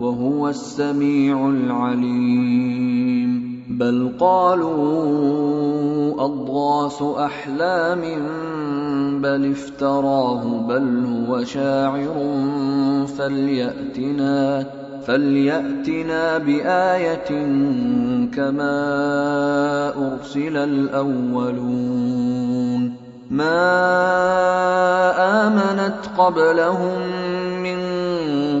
وهو السميع العليم. بل قالوا أضغاث أحلام بل افتراه بل هو شاعر فليأتنا فليأتنا بآية كما أرسل الأولون. ما آمنت قبلهم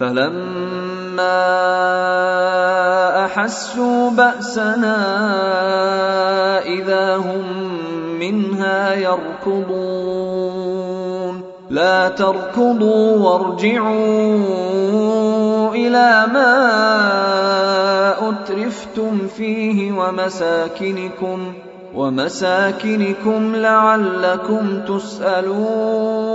فلما أحسوا بأسنا إذا هم منها يركضون. لا تركضوا وارجعوا إلى ما أترفتم فيه ومساكنكم ومساكنكم لعلكم تسألون.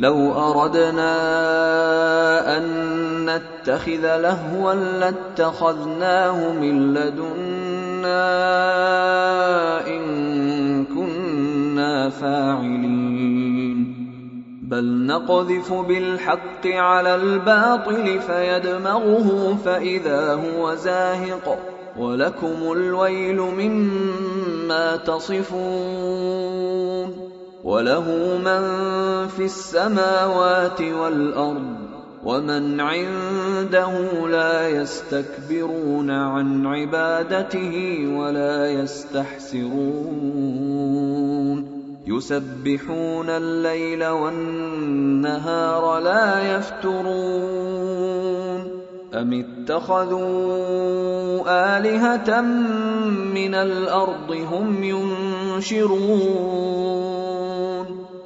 لو أردنا أن نتخذ لهوا لاتخذناه من لدنا إن كنا فاعلين. بل نقذف بالحق على الباطل فيدمغه فإذا هو زاهق. ولكم الويل مما تصفون. وله من في السماوات والأرض ومن عنده لا يستكبرون عن عبادته ولا يستحسرون. يسبحون الليل والنهار لا يفترون. أم اتخذوا آلهة من الأرض هم ينشرون؟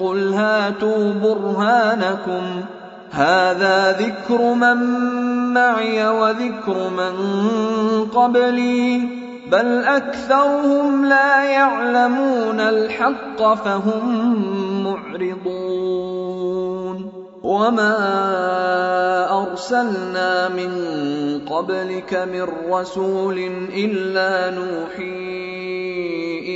قل هاتوا برهانكم هذا ذكر من معي وذكر من قبلي بل أكثرهم لا يعلمون الحق فهم معرضون وما أرسلنا من قبلك من رسول إلا نوحي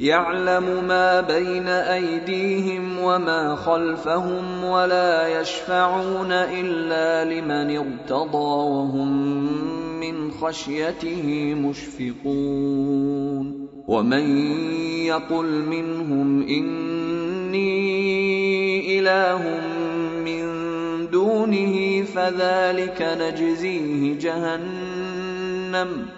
يعلم ما بين أيديهم وما خلفهم ولا يشفعون إلا لمن ارتضى وهم من خشيته مشفقون. ومن يقل منهم إني إله من دونه فذلك نجزيه جهنم.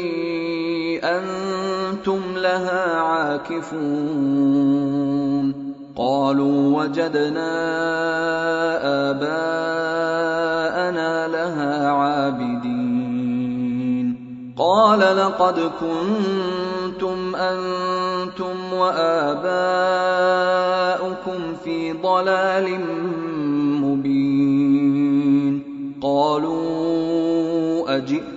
أنتم لها عاكفون. قالوا وجدنا آباءنا لها عابدين. قال لقد كنتم أنتم وآباؤكم في ضلال مبين. قالوا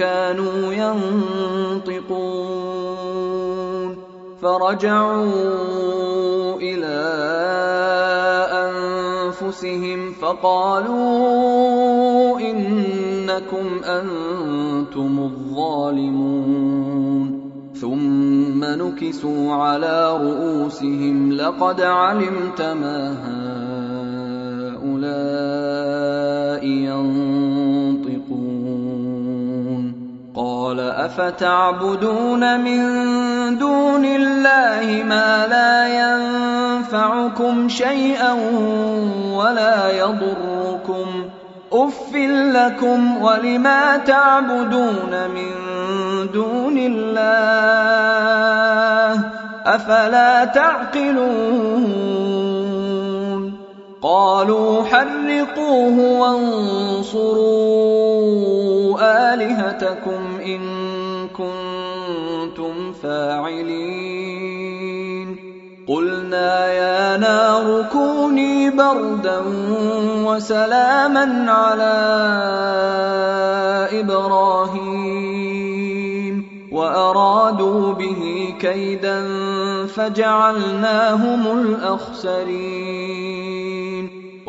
كانوا ينطقون فرجعوا إلى أنفسهم فقالوا إنكم أنتم الظالمون ثم نكسوا على رؤوسهم لقد علمت ما هؤلاء هؤلاء قال أفتعبدون من دون الله ما لا ينفعكم شيئا ولا يضركم أف لكم ولما تعبدون من دون الله أفلا تعقلون قالوا حرقوه وانصروا آلهتكم إن كنتم فاعلين. قلنا يا نار كوني بردا وسلاما على إبراهيم. وأرادوا به كيدا فجعلناهم الأخسرين.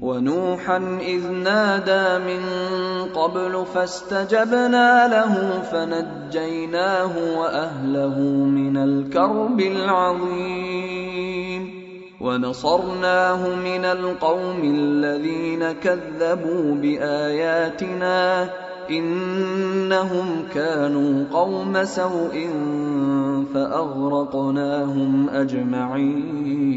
ونوحا إذ نادى من قبل فاستجبنا له فنجيناه وأهله من الكرب العظيم ونصرناه من القوم الذين كذبوا بآياتنا إنهم كانوا قوم سوء فأغرقناهم أجمعين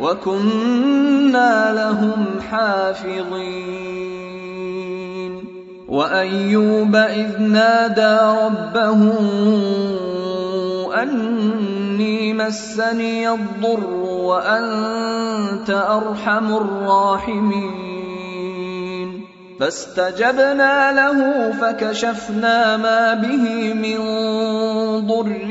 وكنا لهم حافظين. وأيوب إذ نادى ربه أني مسني الضر وأنت أرحم الراحمين. فاستجبنا له فكشفنا ما به من ضر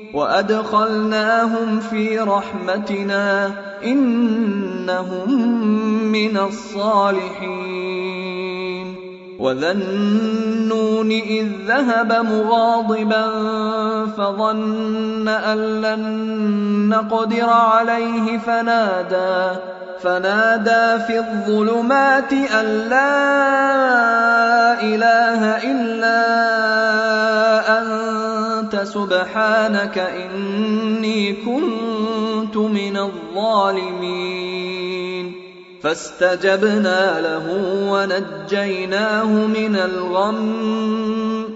وادخلناهم في رحمتنا انهم من الصالحين وذا النون اذ ذهب مغاضبا فظن ان لن نقدر عليه فنادى فنادى في الظلمات ان لا اله الا انت سبحانك إني كنت من الظالمين. فاستجبنا له ونجيناه من الغم.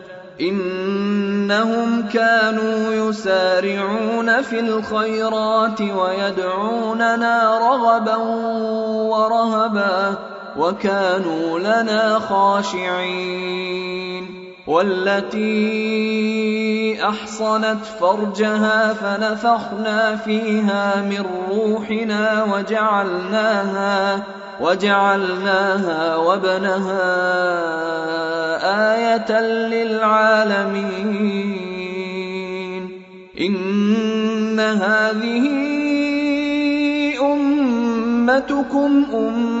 إنهم كانوا يسارعون في الخيرات ويدعوننا رغبا ورهبا وكانوا لنا خاشعين. والتي أحصنت فرجها فنفخنا فيها من روحنا وجعلناها وجعلناها وابنها آية للعالمين. إن هذه أمتكم أمة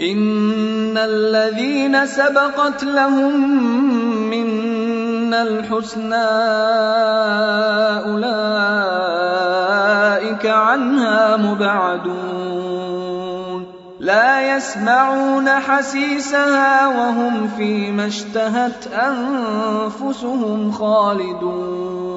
إن الذين سبقت لهم منا الحسنى أولئك عنها مبعدون. لا يسمعون حسيسها وهم فيما اشتهت أنفسهم خالدون.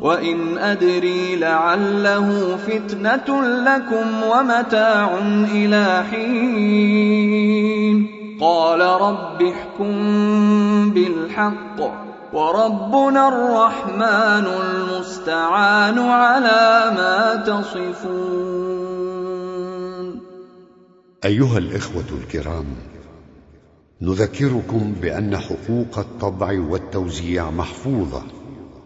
وان ادري لعله فتنه لكم ومتاع إلى حين قال رب احكم بالحق وربنا الرحمن المستعان على ما تصفون أيها الإخوة الكرام نذكركم بأن حقوق الطبع والتوزيع محفوظة.